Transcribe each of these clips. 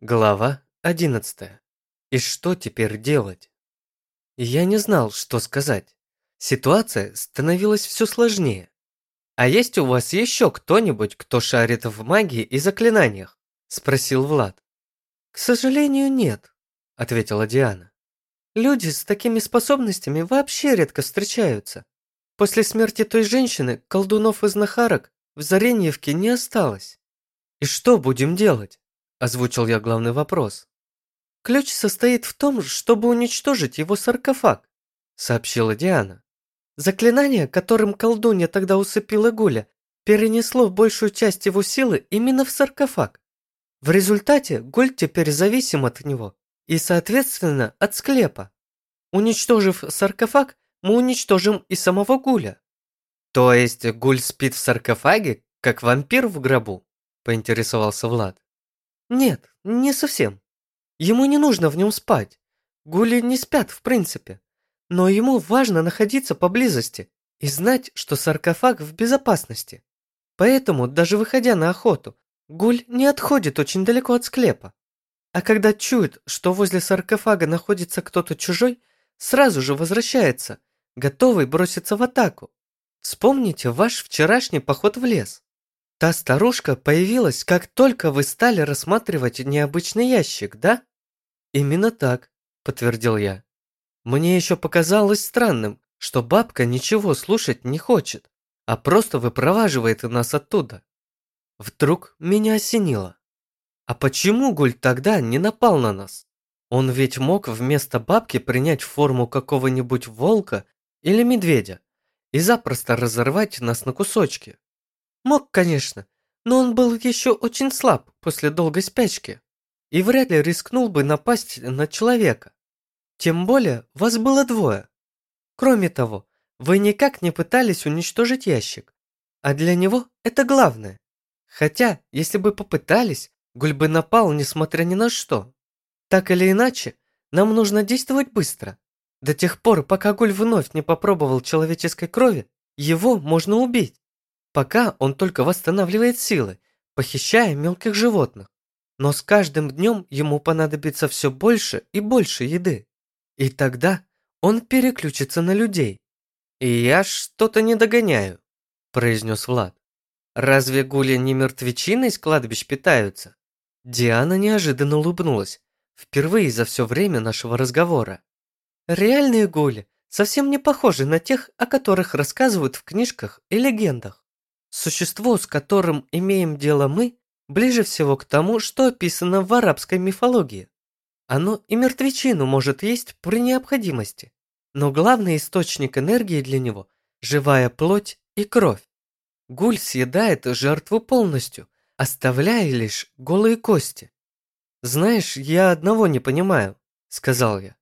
Глава 11. И что теперь делать? Я не знал, что сказать. Ситуация становилась все сложнее. «А есть у вас еще кто-нибудь, кто шарит в магии и заклинаниях?» – спросил Влад. «К сожалению, нет», – ответила Диана. «Люди с такими способностями вообще редко встречаются. После смерти той женщины колдунов и знахарок в Зареньевке не осталось. И что будем делать?» Озвучил я главный вопрос. Ключ состоит в том, чтобы уничтожить его саркофаг, сообщила Диана. Заклинание, которым колдунья тогда усыпила Гуля, перенесло большую часть его силы именно в саркофаг. В результате Гуль теперь зависим от него и, соответственно, от склепа. Уничтожив саркофаг, мы уничтожим и самого Гуля. То есть Гуль спит в саркофаге, как вампир в гробу? Поинтересовался Влад. Нет, не совсем. Ему не нужно в нем спать. Гули не спят в принципе. Но ему важно находиться поблизости и знать, что саркофаг в безопасности. Поэтому, даже выходя на охоту, Гуль не отходит очень далеко от склепа. А когда чует, что возле саркофага находится кто-то чужой, сразу же возвращается, готовый броситься в атаку. Вспомните ваш вчерашний поход в лес. Та старушка появилась, как только вы стали рассматривать необычный ящик, да? Именно так, подтвердил я. Мне еще показалось странным, что бабка ничего слушать не хочет, а просто выпроваживает нас оттуда. Вдруг меня осенило. А почему Гуль тогда не напал на нас? Он ведь мог вместо бабки принять форму какого-нибудь волка или медведя и запросто разорвать нас на кусочки. Мог, конечно, но он был еще очень слаб после долгой спячки и вряд ли рискнул бы напасть на человека. Тем более, вас было двое. Кроме того, вы никак не пытались уничтожить ящик, а для него это главное. Хотя, если бы попытались, Гуль бы напал, несмотря ни на что. Так или иначе, нам нужно действовать быстро. До тех пор, пока Гуль вновь не попробовал человеческой крови, его можно убить. Пока он только восстанавливает силы, похищая мелких животных. Но с каждым днем ему понадобится все больше и больше еды. И тогда он переключится на людей. «И я что-то не догоняю», – произнес Влад. «Разве гули не мертвечиной с кладбищ питаются?» Диана неожиданно улыбнулась, впервые за все время нашего разговора. «Реальные гули совсем не похожи на тех, о которых рассказывают в книжках и легендах. Существо, с которым имеем дело мы, ближе всего к тому, что описано в арабской мифологии. Оно и мертвечину может есть при необходимости, но главный источник энергии для него – живая плоть и кровь. Гуль съедает жертву полностью, оставляя лишь голые кости. «Знаешь, я одного не понимаю», – сказал я.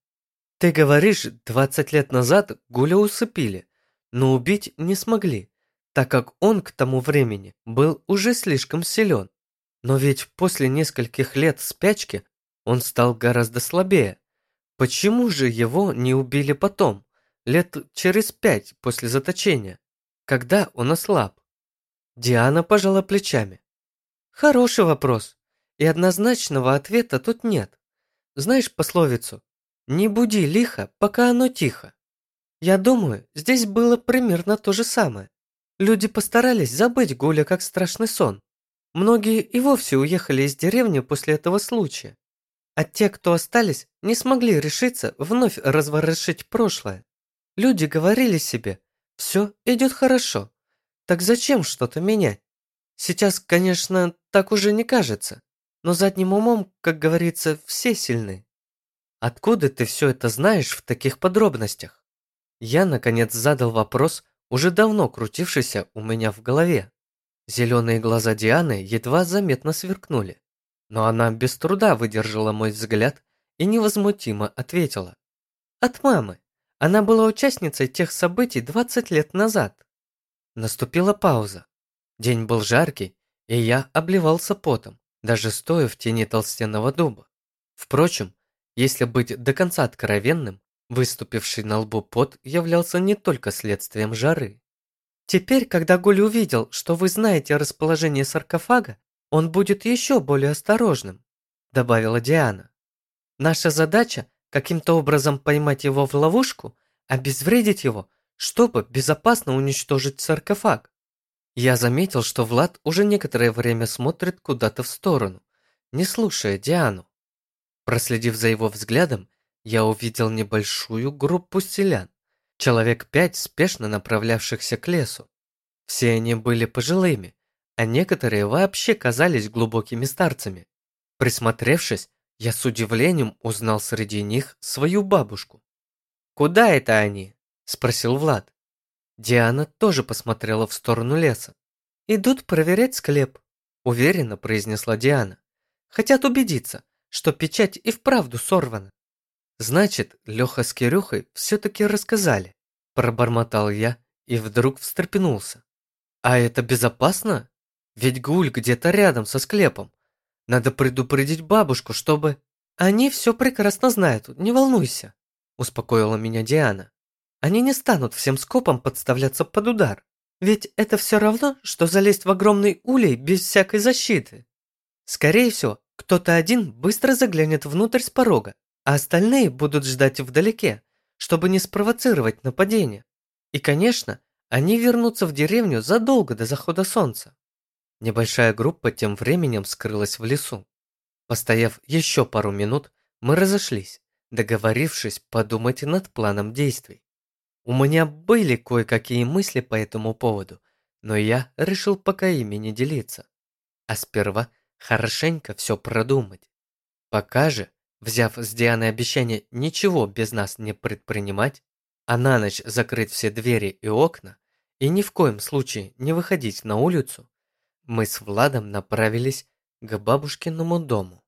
«Ты говоришь, 20 лет назад Гуля усыпили, но убить не смогли так как он к тому времени был уже слишком силен. Но ведь после нескольких лет спячки он стал гораздо слабее. Почему же его не убили потом, лет через пять после заточения, когда он ослаб? Диана пожала плечами. Хороший вопрос, и однозначного ответа тут нет. Знаешь пословицу «Не буди лихо, пока оно тихо». Я думаю, здесь было примерно то же самое. Люди постарались забыть Гуля как страшный сон. Многие и вовсе уехали из деревни после этого случая. А те, кто остались, не смогли решиться вновь разворошить прошлое. Люди говорили себе, все идет хорошо, так зачем что-то менять? Сейчас, конечно, так уже не кажется, но задним умом, как говорится, все сильны. Откуда ты все это знаешь в таких подробностях? Я, наконец, задал вопрос, уже давно крутившийся у меня в голове. Зеленые глаза Дианы едва заметно сверкнули, но она без труда выдержала мой взгляд и невозмутимо ответила. От мамы. Она была участницей тех событий 20 лет назад. Наступила пауза. День был жаркий, и я обливался потом, даже стоя в тени толстенного дуба. Впрочем, если быть до конца откровенным, Выступивший на лбу пот являлся не только следствием жары. Теперь, когда Гуль увидел, что вы знаете расположение саркофага, он будет еще более осторожным. добавила Диана. Наша задача каким-то образом поймать его в ловушку, обезвредить его, чтобы безопасно уничтожить саркофаг. Я заметил, что Влад уже некоторое время смотрит куда-то в сторону, не слушая Диану. Проследив за его взглядом, я увидел небольшую группу селян, человек пять спешно направлявшихся к лесу. Все они были пожилыми, а некоторые вообще казались глубокими старцами. Присмотревшись, я с удивлением узнал среди них свою бабушку. «Куда это они?» – спросил Влад. Диана тоже посмотрела в сторону леса. «Идут проверять склеп», – уверенно произнесла Диана. «Хотят убедиться, что печать и вправду сорвана». «Значит, Леха с Кирюхой все-таки рассказали», – пробормотал я и вдруг встрепенулся. «А это безопасно? Ведь Гуль где-то рядом со склепом. Надо предупредить бабушку, чтобы...» «Они все прекрасно знают, не волнуйся», – успокоила меня Диана. «Они не станут всем скопом подставляться под удар. Ведь это все равно, что залезть в огромный улей без всякой защиты. Скорее всего, кто-то один быстро заглянет внутрь с порога, а остальные будут ждать вдалеке, чтобы не спровоцировать нападение. И, конечно, они вернутся в деревню задолго до захода солнца. Небольшая группа тем временем скрылась в лесу. Постояв еще пару минут, мы разошлись, договорившись подумать над планом действий. У меня были кое-какие мысли по этому поводу, но я решил пока ими не делиться. А сперва хорошенько все продумать. Пока же, взяв с Дианой обещание ничего без нас не предпринимать, а на ночь закрыть все двери и окна и ни в коем случае не выходить на улицу, мы с Владом направились к бабушкиному дому.